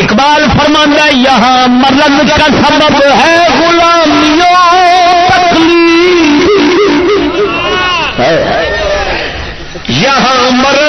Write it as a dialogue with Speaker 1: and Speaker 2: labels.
Speaker 1: اقبال فرماندہ یہاں مرد کا سبب ہے غلامیوں یہاں مرد